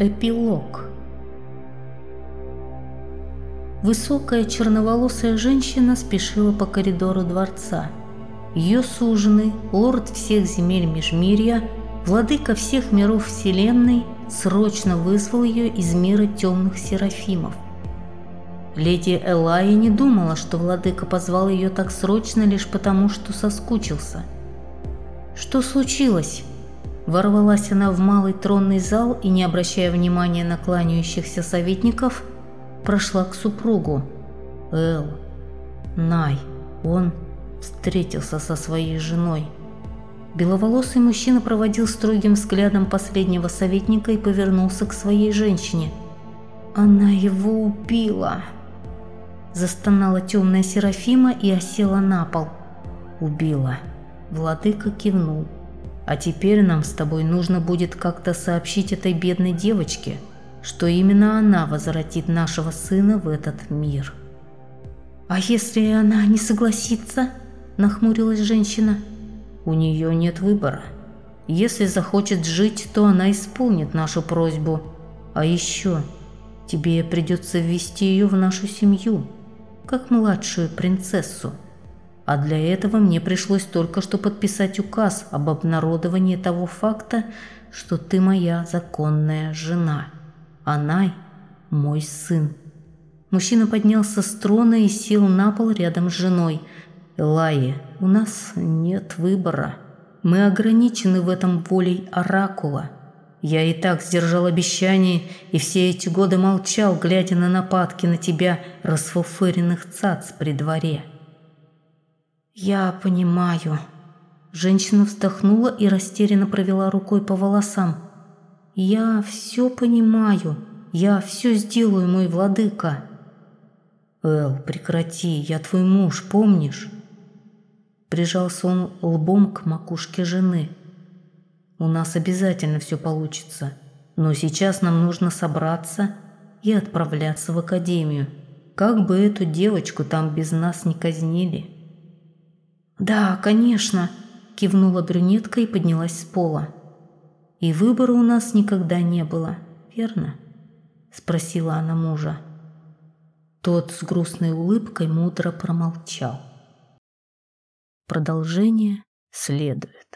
Эпилог Высокая черноволосая женщина спешила по коридору дворца. Ее суженый, лорд всех земель Межмирья, владыка всех миров Вселенной, срочно вызвал ее из мира темных серафимов. Леди Элая не думала, что владыка позвал ее так срочно лишь потому, что соскучился. «Что случилось?» Ворвалась она в малый тронный зал и, не обращая внимания на кланяющихся советников, прошла к супругу. Эл, Най, он встретился со своей женой. Беловолосый мужчина проводил строгим взглядом последнего советника и повернулся к своей женщине. «Она его убила!» Застонала темная Серафима и осела на пол. «Убила!» Владыка кивнул. А теперь нам с тобой нужно будет как-то сообщить этой бедной девочке, что именно она возвратит нашего сына в этот мир. А если она не согласится? Нахмурилась женщина. У нее нет выбора. Если захочет жить, то она исполнит нашу просьбу. А еще тебе придется ввести ее в нашу семью, как младшую принцессу а для этого мне пришлось только что подписать указ об обнародовании того факта, что ты моя законная жена, а Най – мой сын. Мужчина поднялся с трона и сел на пол рядом с женой. Элайи, у нас нет выбора. Мы ограничены в этом волей Оракула. Я и так сдержал обещание и все эти годы молчал, глядя на нападки на тебя, расфуфыренных цац при дворе. «Я понимаю». Женщина вздохнула и растерянно провела рукой по волосам. «Я все понимаю. Я все сделаю, мой владыка». «Эл, прекрати, я твой муж, помнишь?» Прижался он лбом к макушке жены. «У нас обязательно все получится, но сейчас нам нужно собраться и отправляться в академию. Как бы эту девочку там без нас не казнили». «Да, конечно», – кивнула брюнетка и поднялась с пола. «И выбора у нас никогда не было, верно?» – спросила она мужа. Тот с грустной улыбкой мудро промолчал. Продолжение следует.